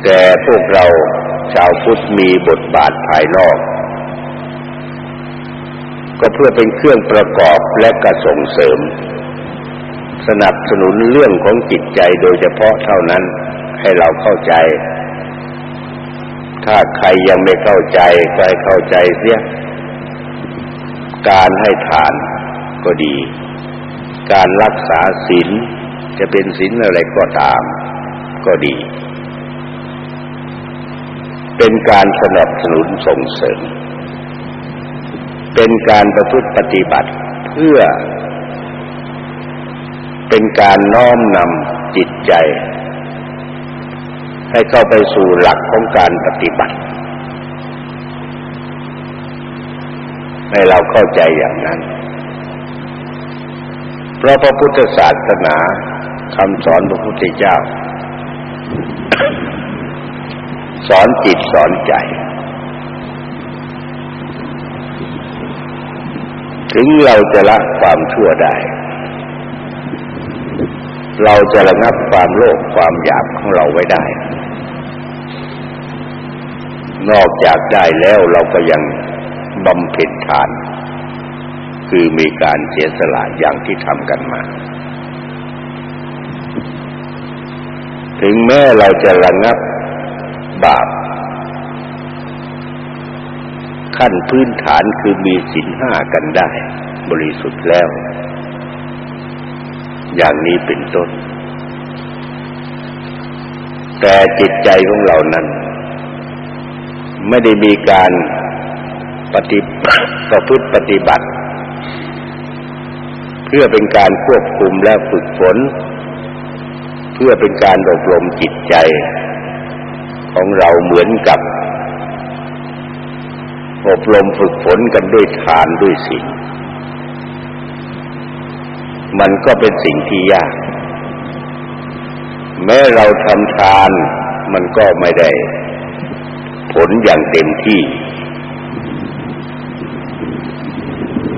แต่พวกเราชาวพุทธมีบทบาทภายนอก ก็เพื่อเป็นเครื่องประกอบและกระส่งเสริม สนับสนุนเรื่องของจิตใจโดยเฉพาะเท่านั้นให้เราเข้าใจ ถ้าใครยังไม่เข้าใจก็ให้เข้าใจเสีย การให้ทานก็ดี การรักษาศีลจะเป็นศีลอะไรก็ตามก็ดี เป็นการสนับสนุนส่งเสริม เป็นการประพฤติปฏิบัติเพื่อ เป็นการน้อมนำจิตใจ ให้เข้าไปสู่หลักของการปฏิบัติ ให้เราเข้าใจอย่างนั้น เพราะพระพุทธศาสนาคำสอนพระพุทธเจ้า สอนจิตสอนใจ ถึงเราจะละความชั่วได้ เราจะระงับความโลภความอยากของเราไว้ได้ นอกจากได้แล้วเราก็ยังบำเพ็ญทาน คือมีการเสียสละอย่างที่ทำกันมา ถึงแม้เราจะระงับ บาป ขั้นพื้นฐานคือมีศีลห้ากันได้ บริสุทธิ์แล้ว อย่างนี้เป็นต้น แต่จิตใจของเรานั้น ไม่ได้มีการปฏิประพฤติปฏิบัติ เพื่อเป็นการควบคุมและฝึกฝน เพื่อเป็นการอบรมจิตใจ ของเราเหมือนกับ อบรมฝึกฝนกันด้วยทานด้วยศีลมันก็เป็นสิ่งที่ยาก แม้เราทำทานมันก็ไม่ได้ ผลอย่างเต็มที่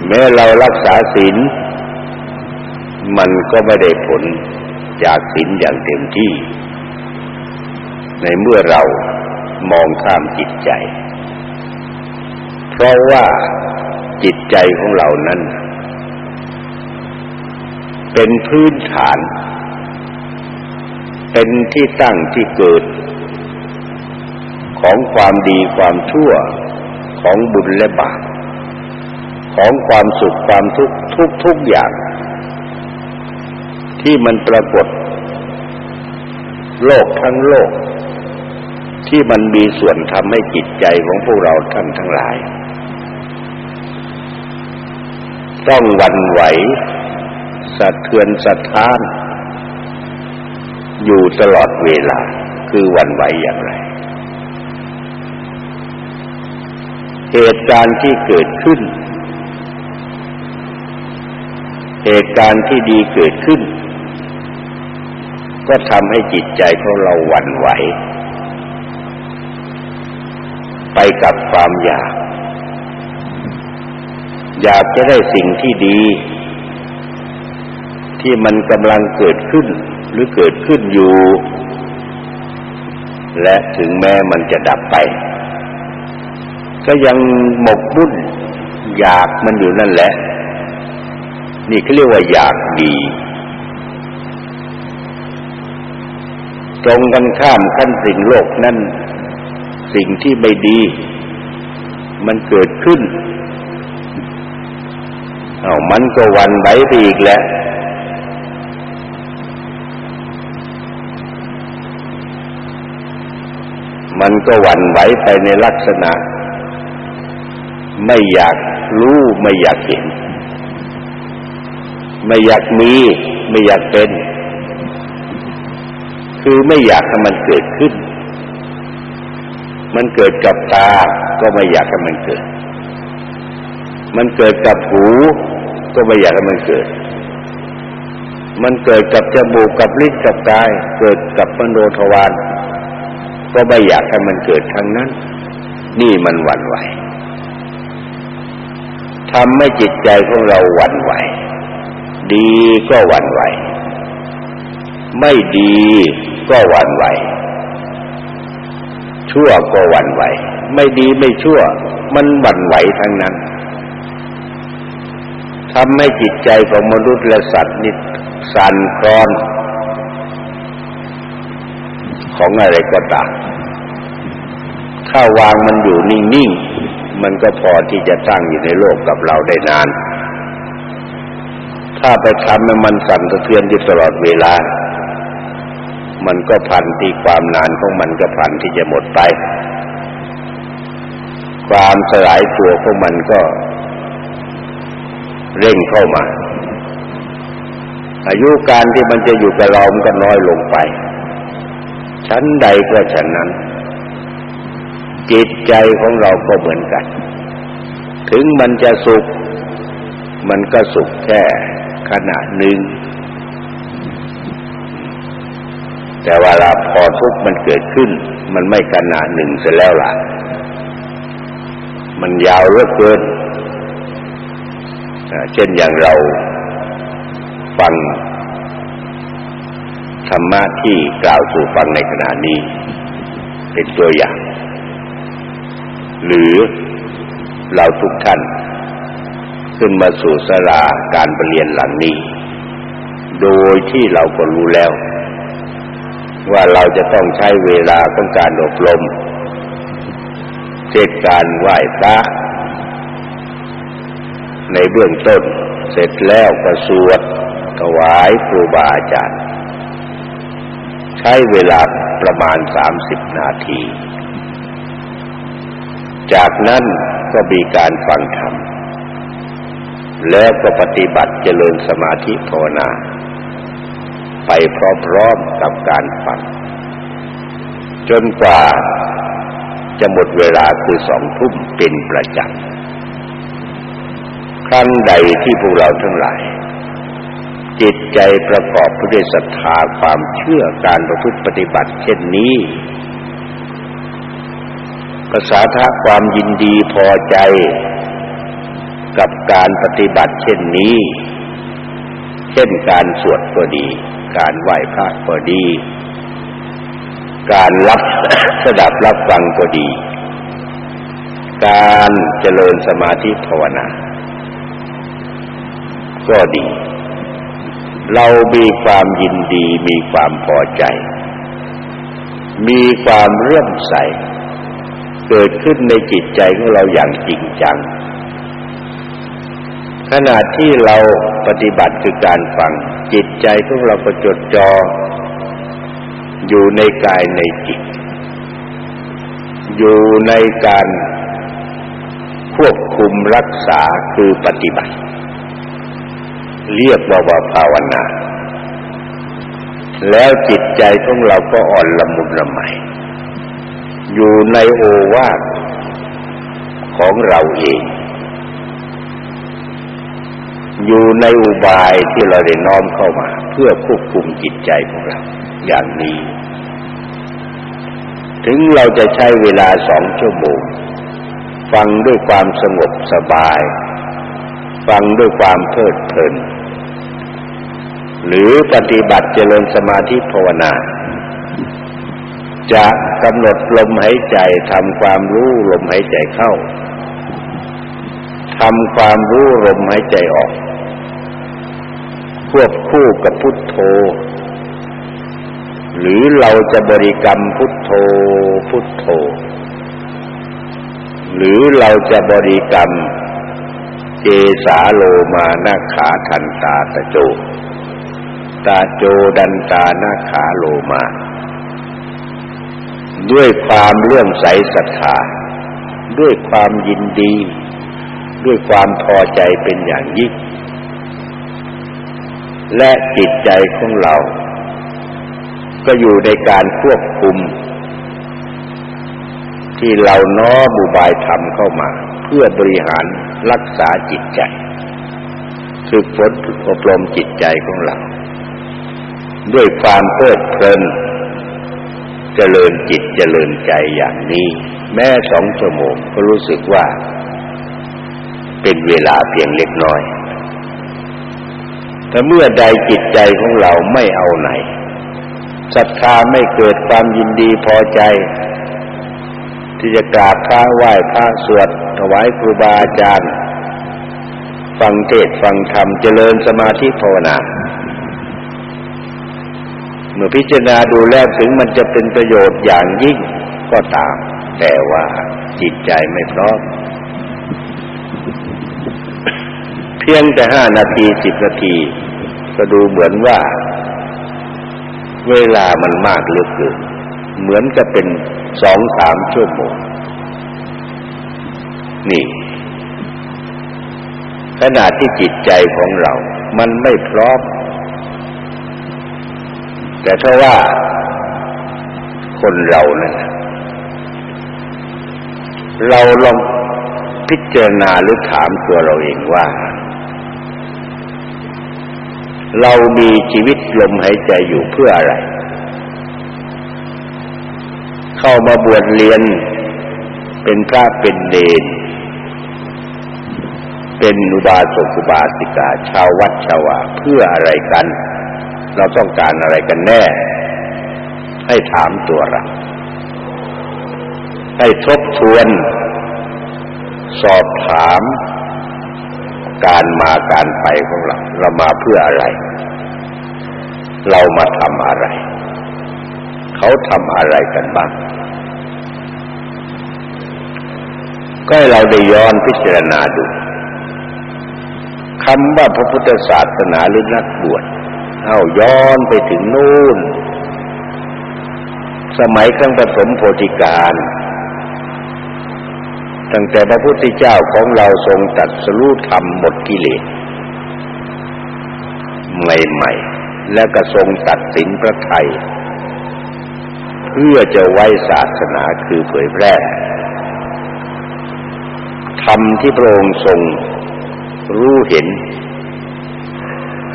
แม้เรารักษาศีลมันก็ไม่ได้ผลจากศีลอย่างเต็มที่ ในเมื่อเรามองข้ามจิตใจ เพราะว่าจิตใจของเรานั้น เป็นพื้นฐาน เป็นที่ตั้งที่เกิด ของความดีความชั่วของบุญและบาปของความสุขความทุกข์ทุกทุกอย่าง ที่มันปรากฏ โลกทั้งโลก ที่มันมีส่วนทำให้จิตใจของพวกเราท่านทั้งหลาย ต้องวันไหวสะเทือนสะท้าน อยู่ตลอดเวลาคือวันไหวอย่างไร เหตุการณ์ที่เกิดขึ้น เหตุการณ์ที่ดีเกิดขึ้น ก็ทำให้จิตใจของเราหวั่นไหว ไปกับความอยาก อยากจะได้สิ่งที่ดี ที่มันกำลังเกิดขึ้นหรือเกิดขึ้นอยู่ และถึงแม้มันจะดับไป ก็ยังหมกบุ่นอยากมันอยู่นั่นแหละ นี่เขาเรียกว่าอยากดีตรงกันข้ามขั้นสิ่งโลกนั้น สิ่งที่ไม่ดี มันเกิดขึ้นเอามันก็วันไหวไปอีกแล้วมันก็หวั่นไหวไปในลักษณะ ไม่อยากรู้ไม่อยากเห็น ไม่อยากมีไม่อยากเป็น คือไม่อยากให้มันเกิดขึ้น มันเกิดกับตา ก็ไม่อยากให้มันเกิด มันเกิดกับหู ก็ไม่อยากให้มันเกิด มันเกิดกับจมูกกับลิ้นกับกาย เกิดกับมโนทวาร ก็ไม่อยากให้มันเกิดทั้งนั้น นี่มันหวั่นไหวทำให้จิตใจของเราหวั่นไหว ดีก็หวั่นไหว ไม่ดีก็หวั่นไหว ชั่วก็หวั่นไหว ไม่ดีไม่ชั่ว มันหวั่นไหวทั้งนั้นทำให้จิตใจของมนุษย์และสัตว์นี่สั่นคลอน ของอะไรก็ตามถ้าวางมันอยู่นิ่งๆ มันก็พอที่จะตั้งอยู่ในโลกกับเราได้นาน ถ้าไปทำให้มันสั่นสะเทือนอยู่ตลอดเวลา มันก็พันที่ความนานของมันก็พันที่จะหมดไป ความสลายตัวของมันก็เร่งเข้ามา อายุการที่มันจะอยู่กับเรามันก็น้อยลงไป ชั้นใดก็ฉันนั้น จิตใจของเราก็เหมือนกัน ถึงมันจะสุข มันก็สุขแค่ขณะหนึ่ง แต่วลาพอทุกข์มันเกิดขึ้น มันไม่ขณะหนึ่งเสร็จแล้วล่ะ มันยาวเหลือเกินเช่นอย่างเราฟังธรรมะที่กล่าวสู่ฟังในขณะนี้ เป็นตัวอย่าง หรือเราทุกท่าน ขึ้นมาสู่สลาการประเรียนหลังนี้ โดยที่เราก็รู้แล้ว ว่าเราจะต้องใช้เวลาต้องการอบรมเช่นการไหว้พระในเบื้องต้น เสร็จแล้วก็สวดถวายครูบาอาจารย์ ใช้เวลาประมาณสามสิบนาที จากนั้นก็มีการฟังธรรมแล้วก็ปฏิบัติเจริญสมาธิภาวนา ไปพร้อมๆกับการฟังจนกว่าจะหมดเวลาคือสองทุ่มเป็นประจำครั้งใดที่พวกเราทั้งหลาย จิตใจประกอบด้วยศรัทธาความเชื่อการประพฤติปฏิบัติเช่นนี้ภาษาทาความยินดีพอใจกับการปฏิบัติเช่นนี้ เช่นการสวดก็ดี การไหว้พระก็ดี การรับสดับรับฟังก็ดี การเจริญสมาธิภาวนา ก็ดี เรามีความยินดีมีความพอใจ มีความเรื่อมใส เกิดขึ้นในจิตใจของเราอย่างจริงจัง ขณะที่เราปฏิบัติคือการฟัง จิตใจของเราก็จดจ่ออยู่ในกายในจิต อยู่ในการควบคุมรักษาคือปฏิบัติ เรียกว่าว่าภาวนา แล้วจิตใจของเราก็อ่อนละมุนละไมอยู่ในโอวาทของเราเอง อยู่ในอุบายที่เราได้น้อมเข้ามา เพื่อควบคุมจิตใจของเราอย่างนี้ ถึงเราจะใช้เวลาสองชั่วโมง ฟังด้วยความสงบสบาย ฟังด้วยความเพลิดเพลิน หรือปฏิบัติเจริญสมาธิภาวนา จะกำหนดลมหายใจทำความรู้ลมหายใจเข้าทำความรู้ลมหายใจออก วบคู่กับพุทโธ หรือเราจะบริกรรมพุทโธพุทโธ หรือเราจะบริกรรมเจสาโลมานาขาทันตาตะโจ ตาโจดันตานาขาโลมา ด้วยความเลื่อมใสศรัทธาด้วยความยินดี ด้วยความพอใจเป็นอย่างยิ่ง และจิตใจของเรา ก็อยู่ในการควบคุม ที่เราน้อมุบายธรรมเข้ามา เพื่อบริหารรักษาจิตใจฝึกฝนฝึกอบรมจิตใจของเรา ด้วยความเพลิดเพลินเจริญจิตเจริญใจอย่างนี้ แม้สองชั่วโมงก็รู้สึกว่า เป็นเวลาเพียงเล็กน้อย แต่เมื่อใดจิตใจของเราไม่เอาไหนศรัทธาไม่เกิดความยินดีพอใจ ที่จะกราบพระไหว้พระสวดถวายครูบาอาจารย์ ฟังเทศฟังธรรมเจริญสมาธิภาวนาเมื่อพิจารณาดูแล้วถึงมันจะเป็นประโยชน์อย่างยิ่งก็ตาม แต่ว่าจิตใจไม่พร้อม พียงแต่ห้านาทีสิบนาที ก็ดูเหมือนว่า เวลามันมากเหลือเกินเหมือนจะเป็นสองสามชั่วโมง นี่ ขณะที่จิตใจของเรา มันไม่พร้อม แต่ถ้าว่าคนเรานะ่ะเราลองพิจารณาหรือถามตัวเราเองว่า เรามีชีวิตลมหายใจอยู่เพื่ออะไร เข้ามาบวชเรียน เป็นพระเป็นเดนเป็นอุบาสกอุบาสิกา ชาววัดชาวาเพื่ออะไรกัน เราต้องการอะไรกันแน่ ให้ถามตัวเราให้ทบทวน สอบถาม การมาการไปของเรา เรามาเพื่ออะไร เรามาทำอะไร เขาทำอะไรกันบ้าง ก็ให้เราได้ย้อนพิจารณาดูคำว่าพระพุทธศาสนาหรือนักบวชเอาย้อนไปถึงนู่น สมัยครั้งปฐมโพธิการ ตั้งแต่พระพุทธเจ้าของเราทรงตัดสรุธรรมหมดกิเลสใหม่ๆ และก็ทรงตัดสินพระไทย เพื่อจะไว้ศาสนาคือเผยแพร่ธรรมที่พระองค์ทรงรู้เห็น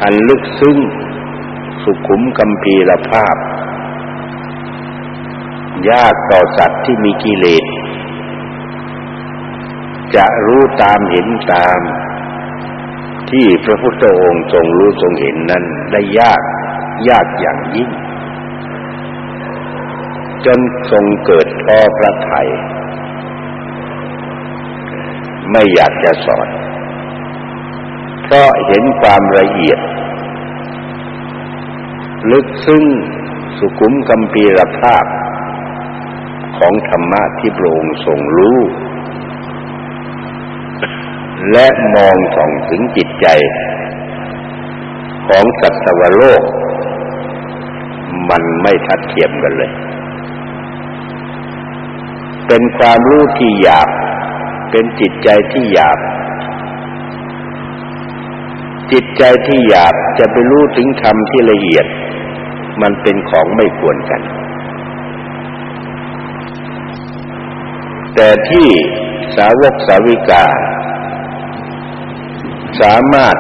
อันลึกซึ้งสุขุมกัมพีรภาพ ยากต่อสัตว์ที่มีกิเลส จะรู้ตามเห็นตาม ที่พระพุทธองค์ทรงรู้ทรงเห็นนั้นได้ยากยากอย่างยิ่ง จนทรงเกิดพอพระไทยไม่อยากจะสอน เพราะเห็นความละเอียด ลึกซึ้งสุขุมกัมพีรภาพ ของธรรมะที่พระองค์ทรงรู้ และมองส่องถึงจิตใจ ของสัตวโลก มันไม่ทัดเทียมกันเลย เป็นความรู้ที่หยาบ เป็นจิตใจที่หยาบ จิตใจที่หยาบจะไปรู้ถึงธรรมที่ละเอียด มันเป็นของไม่ควรกัน แต่ที่สาวกสาวิกา สามารถ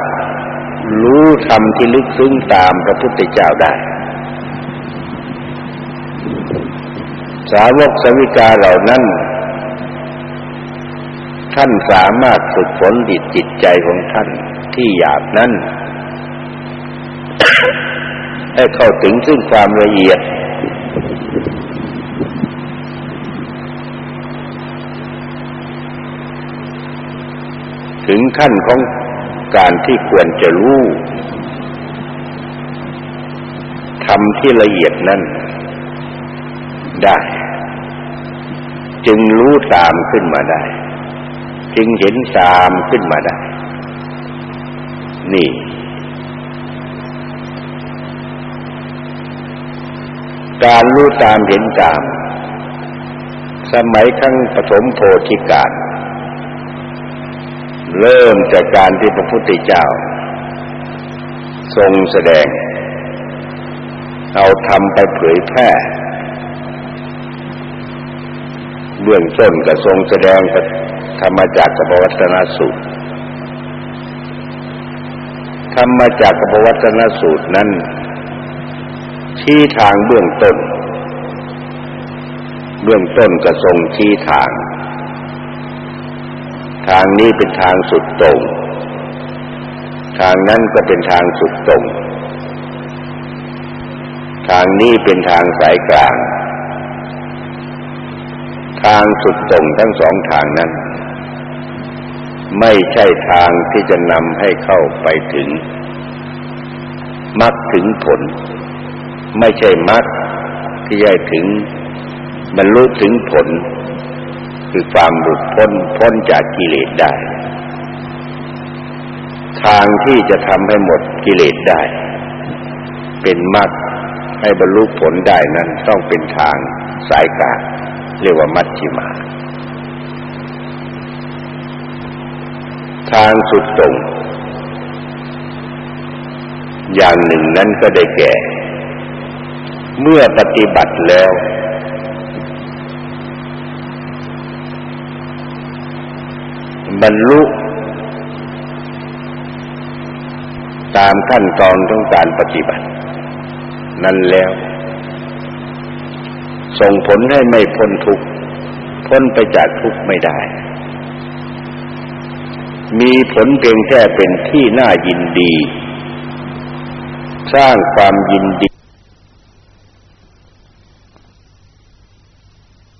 รู้ธรรมที่ลึกซึ้งตามพระพุทธเจ้าได้ สาวกสวิกาเหล่านั้น ท่านสามารถฝึกฝนดิจิตใจของท่านที่หยาบนั้น ให้เข้าถึงซึ่งความละเอียด ถึงขั้นของ การที่ควรจะรู้ทำที่ละเอียดนั้นได้ จึงรู้ตามขึ้นมาได้ จึงเห็นตามขึ้นมาได้ นี่ การรู้ตามเห็นตาม สมัยครั้งปฐมโพธิการ เริ่มจากการที่พระพุทธเจ้า ทรงแสดง เอาทำไปเผยแพร่เบื้องต้นก็ทรงแสดงธรรมจากกัปวัตนสูตร ธรรมจากกัปวัตนสูตรนั้น ชี้ทางเบื้องต้น เบื้องต้นก็ทรงชี้ทาง ทางนี้เป็นทางสุดตรง ทางนั้นก็เป็นทางสุดตรง ทางนี้เป็นทางสายกลาง ทางสุดตรงทั้งสองทางนั้น ไม่ใช่ทางที่จะนำให้เข้าไปถึงมรรคถึงผล ไม่ใช่มรรคที่จะถึงบรรลุถึงผล คือความหลุดพ้นพ้นจากกิเลสได้ ทางที่จะทำให้หมดกิเลสได้ เป็นมรรคให้บรรลุผลได้นั้นต้องเป็นทางสายกลางเรียกว่ามัชฌิมา ทางสุดตรงอย่างหนึ่งนั้นก็ได้แก่ เมื่อปฏิบัติแล้ว บรรลุ ตามขั้นตอนของการปฏิบัติ นั้นแล้ว ส่งผลให้ไม่พ้นทุกข์พ้นไปจากทุกข์ไม่ได้ มีผลเพียงแค่เป็นที่น่ายินดี สร้างความยินดี